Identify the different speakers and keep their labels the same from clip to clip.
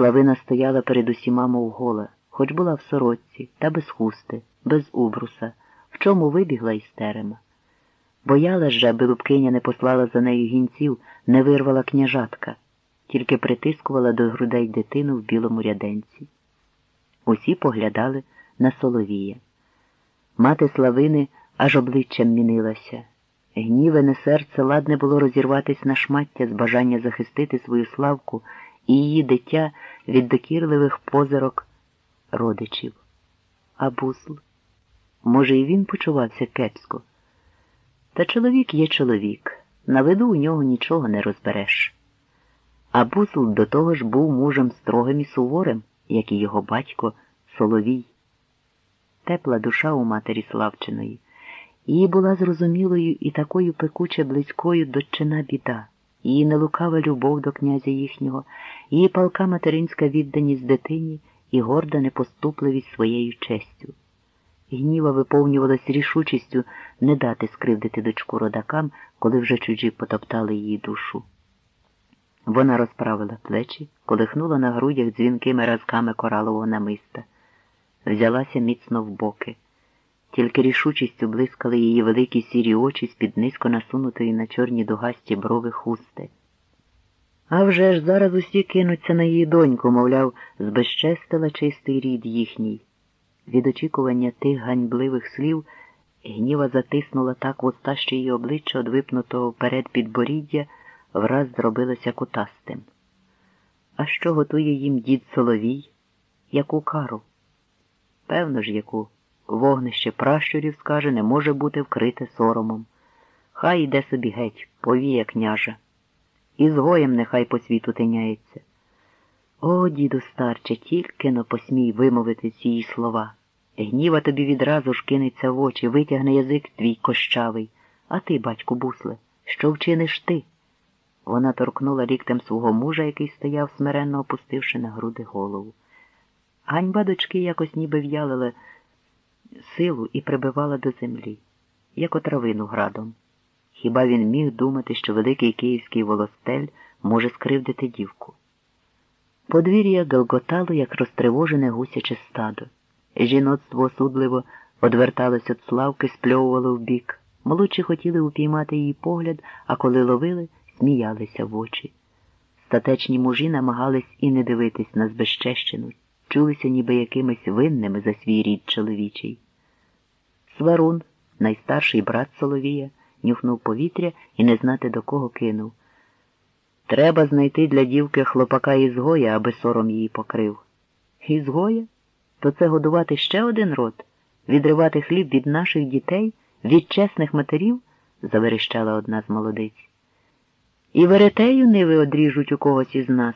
Speaker 1: Славина стояла перед усіма, мов гола, хоч була в сорочці, та без хусти, без убруса, в чому вибігла із терема. Боялась же, аби Лубкиня не послала за нею гінців, не вирвала княжатка, тільки притискувала до грудей дитину в білому ряденці. Усі поглядали на Соловія. Мати Славини аж обличчям мінилася. Гнівене серце ладне було розірватись на шмаття з бажання захистити свою славку і її дитя від докірливих позирок родичів. А бусл? Може, і він почувався кепсько. Та чоловік є чоловік, на виду у нього нічого не розбереш. А бусл до того ж був мужем строгим і суворим, як і його батько Соловій. Тепла душа у матері Славчиної. Її була зрозумілою і такою пекуче близькою дочина біда, її нелукава любов до князя їхнього, її палка материнська відданість дитині і горда непоступливість своєю честю. Гніва виповнювалась рішучістю не дати скривдити дочку родакам, коли вже чужі потоптали її душу. Вона розправила плечі, колихнула на грудях дзвінкими разками коралового намиста, взялася міцно в боки. Тільки рішучістю блискали її великі сірі очі з-під низько насунутої на чорні дугасті брови хусти. А вже ж зараз усі кинуться на її доньку, мовляв, збезчестила чистий рід їхній. Від очікування тих ганьбливих слів гніва затиснула так вуста, що її обличчя, одвипнутого вперед підборіддя, враз зробилося кутастим. А що готує їм дід Соловій? Яку кару? Певно ж, яку вогнище пращурів, скаже, не може бути вкрите соромом. Хай іде собі геть, повіє княжа. І з гоєм нехай по світу тиняється. О, діду старче, тільки но посмій вимовити ці слова. Гніва тобі відразу ж кинеться в очі, витягне язик твій кощавий. А ти, батьку бусле, що вчиниш ти? Вона торкнула ліктем свого мужа, який стояв, смиренно опустивши на груди голову. Ганьба дочки якось ніби в'ялила силу і прибивала до землі, як отравину градом. Хіба він міг думати, що великий київський волостель може скривдити дівку? Подвір'я галготало, як розтривожене гусяче стадо. Жіноцтво осудливо одверталось від славки, спльовувало вбік. Молодші хотіли упіймати її погляд, а коли ловили, сміялися в очі. Статечні мужі намагались і не дивитись на збезчещену, чулися ніби якимись винними за свій рід чоловічий. Сварун, найстарший брат Соловія, нюхнув повітря і не знати до кого кинув. Треба знайти для дівки хлопака ізгоя, аби сором її покрив. Ізгоя? То це годувати ще один род, відривати хліб від наших дітей, від чесних матерів? заверещала одна з молодиць. І веретею ниви одріжуть у когось із нас.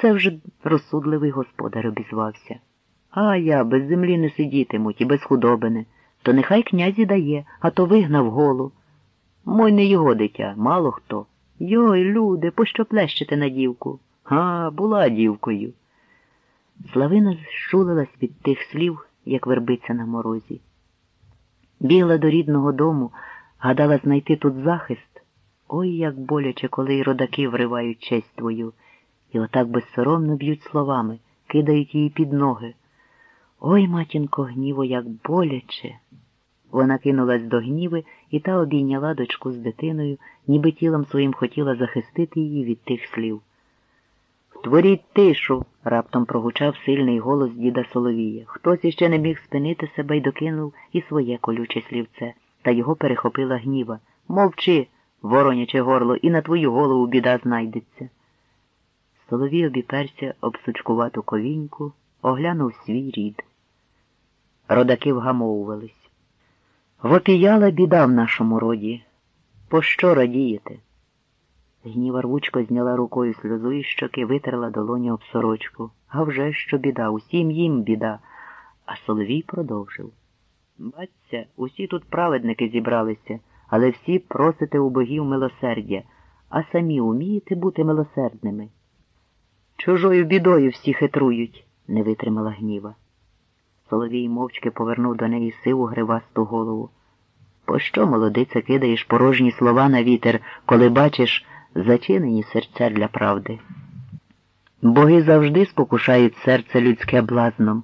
Speaker 1: Це вже розсудливий господар обізвався. А я без землі не сидітимуть і без худобини. То нехай князі дає, а то вигнав голу. Мой не його дитя, мало хто. Йой, люди, пощо плещете на дівку? А, була дівкою. Славина зшулилась від тих слів, як вербиця на морозі. Бігла до рідного дому, гадала знайти тут захист. Ой, як боляче, коли й родаки вривають честь твою, і отак безсоромно б'ють словами, кидають її під ноги. Ой, матінко, гніво, як боляче. Вона кинулась до гніви і та обійняла дочку з дитиною, ніби тілом своїм хотіла захистити її від тих слів. Творіть тишу, раптом прогучав сильний голос діда Соловія. Хтось іще не міг спинити себе й докинув і своє колюче слівце, та його перехопила гніва. Мовчи, вороняче горло, і на твою голову біда знайдеться. Соловій обіперся об сучкувату ковіньку, оглянув свій рід. Родаки вгамовувались. Вопіяла біда в нашому роді. Пощо радієте? Гніва рвучко зняла рукою сльозу і щоки витерла долоні об сорочку. А вже що біда, усім їм біда. А Соловій продовжив. Баться, усі тут праведники зібралися, але всі просите у богів милосердя, а самі умієте бути милосердними. Чужою бідою всі хитрують, не витримала гніва. Соловій мовчки повернув до неї сиву гривасту голову. Пощо, молодиця, кидаєш порожні слова на вітер, коли бачиш зачинені серця для правди? Боги завжди спокушають серце людське блазном.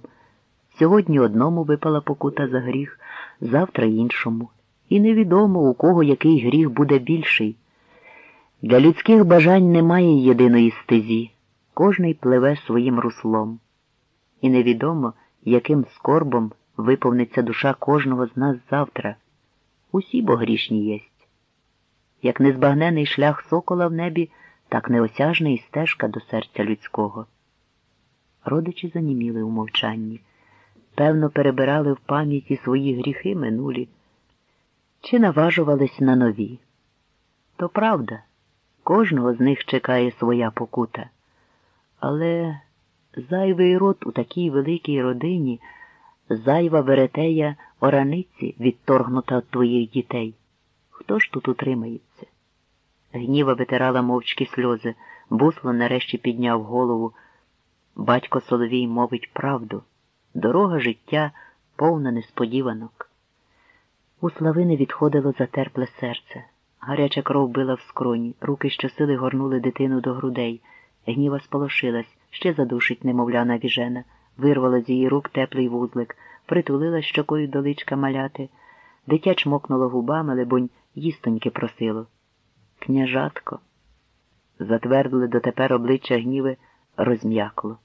Speaker 1: Сьогодні одному випала покута за гріх, завтра іншому. І невідомо, у кого який гріх буде більший. Для людських бажань немає єдиної стезі, кожний пливе своїм руслом. І невідомо, яким скорбом виповниться душа кожного з нас завтра. Усі бо грішні єсть. Як незбагнений шлях сокола в небі, так неосяжна і стежка до серця людського. Родичі заніміли у мовчанні, певно, перебирали в пам'яті свої гріхи минулі, чи наважувались на нові. То правда, кожного з них чекає своя покута. Але зайвий род у такій великій родині, зайва веретея ораниці, відторгнута від твоїх дітей. Хто ж тут утримається? Гніва витирала мовчки сльози, бусло нарешті підняв голову. Батько Соловій мовить правду. Дорога життя повна несподіванок. У Славини відходило затерпле серце. Гаряча кров била в скроні, руки щосили горнули дитину до грудей. Гніва сполошилась, ще задушить немовля навіжена, вирвала з її рук теплий вузлик, притулила щокою до личка маляти. Дитя чмокнуло губами, либонь, їстоньки просило. Княжатко. Затвердили дотепер обличчя гніви розм'якло.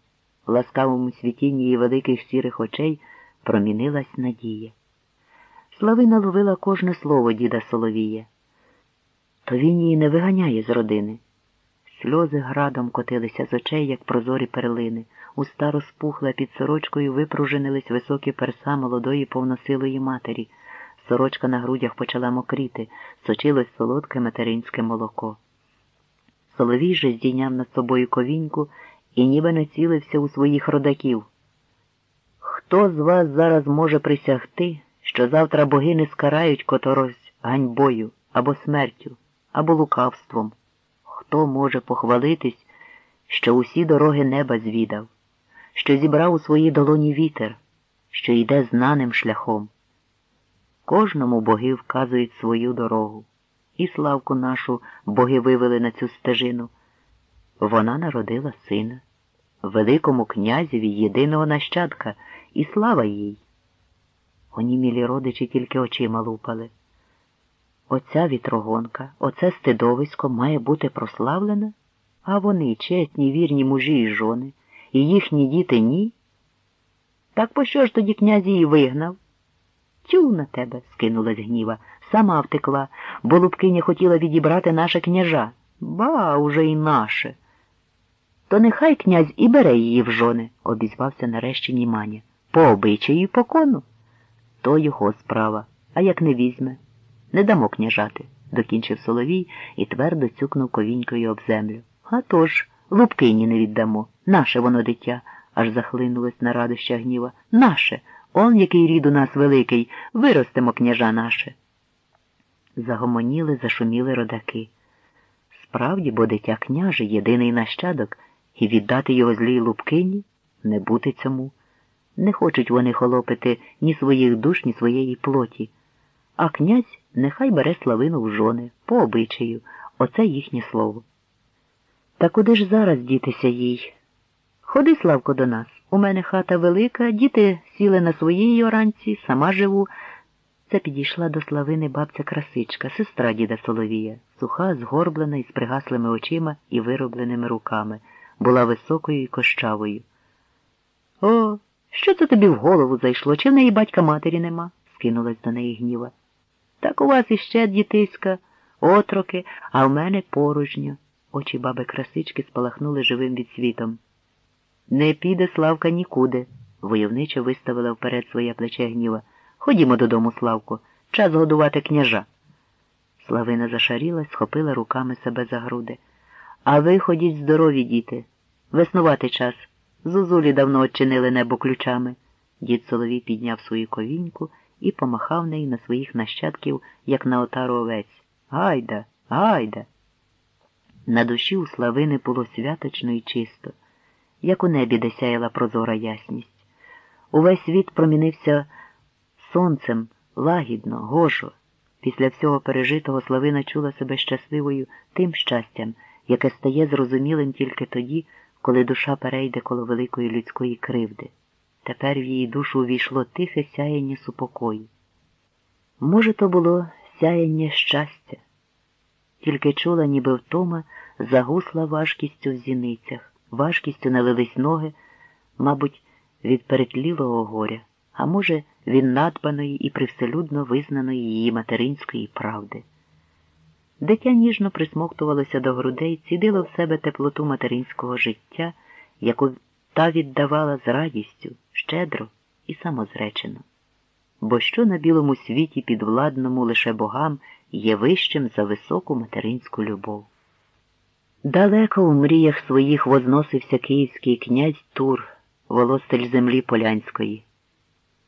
Speaker 1: В ласкавому світінні її великих сірих очей промінилась надія. Славина ловила кожне слово діда Соловія. То він її не виганяє з родини. Сльози градом котилися з очей, як прозорі перлини. Уста розпухла під сорочкою випружинились високі перса молодої повносилої матері. Сорочка на грудях почала мокріти, сочилось солодке материнське молоко. Соловій же здійняв над собою ковіньку і ніби націлився у своїх родаків. Хто з вас зараз може присягти, що завтра боги не скарають которось ганьбою або смертю, або лукавством? Хто може похвалитись, що усі дороги неба звідав, що зібрав у своїй долоні вітер, що йде знаним шляхом? Кожному боги вказують свою дорогу, і славку нашу боги вивели на цю стежину. Вона народила сина, великому князеві єдиного нащадка, і слава їй. Онімілі родичі тільки очима лупали. Оця вітрогонка, оце стидовисько має бути прославлена, а вони, чесні, вірні мужі і жони, і їхні діти ні. Так пощо ж тоді князь її вигнав? Тю на тебе, скинулась гніва, сама втекла, бо Лубкиня хотіла відібрати наше княжа. Ба, уже й наше. То нехай князь і бере її в жони, обізвався нарешті Німаня. По обичаю і по. То його справа, а як не візьме. Не дамо княжати, докінчив Соловій і твердо цюкнув ковінькою об землю. А тож, Лубкині не віддамо. Наше воно дитя, аж захлинулось на радоща гніва. Наше. Он який рід у нас великий, виростемо княжа наше. Загомоніли, зашуміли родаки. Справді, бо дитя княже єдиний нащадок, і віддати його злій лубкині не бути цьому. Не хочуть вони холопити ні своїх душ, ні своєї плоті. А князь нехай бере славину в жони, по обичаю, оце їхнє слово. Та куди ж зараз дітися їй? Ходи, Славко, до нас. У мене хата велика, діти сіли на своїй оранці, сама живу. Це підійшла до славини бабця красичка, сестра діда Соловія, суха, згорблена із пригаслими очима і виробленими руками, була високою і кощавою. О, що це тобі в голову зайшло? Чи в неї батька матері нема? скинулась до неї гніва. Так у вас іще дітиська, отроки, а в мене порожньо. Очі баби красички спалахнули живим відсвітом. Не піде Славка нікуди, войовничо виставила вперед своє плече гніва. Ходімо додому, Славко, час годувати княжа. Славина зашарілась, схопила руками себе за груди. А ви ходіть здорові, діти. Веснувати час. Зузулі давно очинили небо ключами. Дід Соловій підняв свою ковіньку і помахав нею на своїх нащадків, як на отару овець. Гайда, гайда. На душі у Славини було святочно і чисто як у небі де сяяла прозора ясність. Увесь світ промінився сонцем, лагідно, гошо. Після всього пережитого Славина чула себе щасливою тим щастям, яке стає зрозумілим тільки тоді, коли душа перейде коло великої людської кривди. Тепер в її душу увійшло тихе сяєння супокою. Може, то було сяєння щастя, тільки чула, ніби втома, загусла важкістю в зіницях, важкістю налились ноги, мабуть, від перетлілого горя, а може, від надбаної і привселюдно визнаної її материнської правди. Дитя ніжно присмоктувалося до грудей, цідило в себе теплоту материнського життя, яку та віддавала з радістю, щедро і самозречено. Бо що на білому світі підвладному лише богам є вищим за високу материнську любов? Далеко у мріях своїх возносився київський князь Тур, волостель землі Полянської,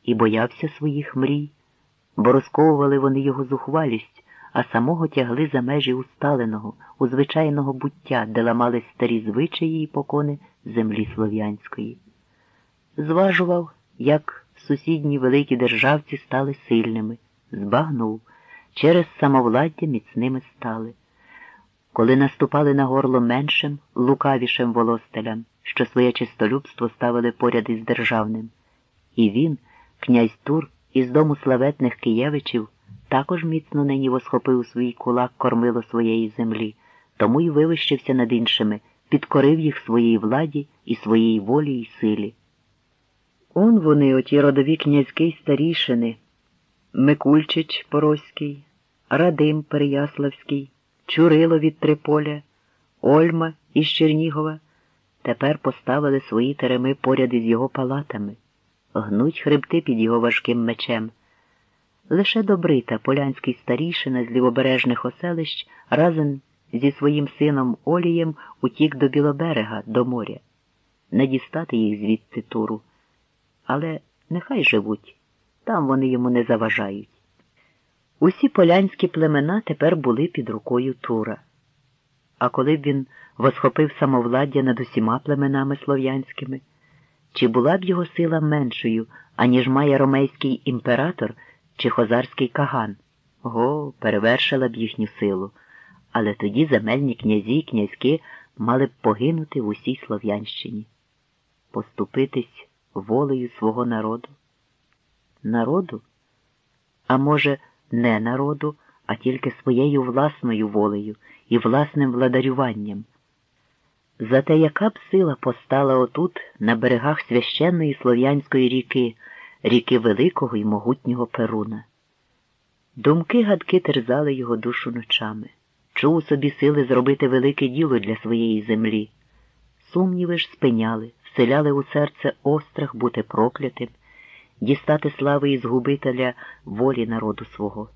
Speaker 1: і боявся своїх мрій, бо розковували вони його зухвалість а самого тягли за межі усталеного, звичайного буття, де ламались старі звичаї і покони землі слов'янської. Зважував, як сусідні великі державці стали сильними, збагнув, через самовладдя міцними стали. Коли наступали на горло меншим, лукавішим волостелям, що своє чистолюбство ставили поряд із державним. І він, князь Тур, із дому славетних Києвичів, також міцно нині восхопив свій кулак кормило своєї землі, тому й вивищився над іншими, підкорив їх своїй владі і своїй волі й силі. Он вони, оті родові князьки й старішини, Микульчич Пороський, Радим Переяславський, Чурило від Триполя, Ольма із Чернігова, тепер поставили свої тереми поряд із його палатами, гнуть хребти під його важким мечем. Лише добрита полянський старішина з лівобережних оселищ разом зі своїм сином Олієм утік до Білоберега, до моря. Не дістати їх звідси туру. Але нехай живуть, там вони йому не заважають. Усі полянські племена тепер були під рукою Тура. А коли б він восхопив самовладдя над усіма племенами слов'янськими, чи була б його сила меншою, аніж має ромейський імператор? Чи хозарський каган. Го, перевершила б їхню силу, але тоді земельні князі і князьки мали б погинути в усій Слов'янщині, поступитись волею свого народу. Народу? А може, не народу, а тільки своєю власною волею і власним владарюванням. Зате яка б сила постала отут, на берегах священної слов'янської ріки, ріки великого і могутнього Перуна. Думки гадки терзали його душу ночами, чув у собі сили зробити велике діло для своєї землі. Сумніви ж спиняли, вселяли у серце острах бути проклятим, дістати слави і згубителя волі народу свого.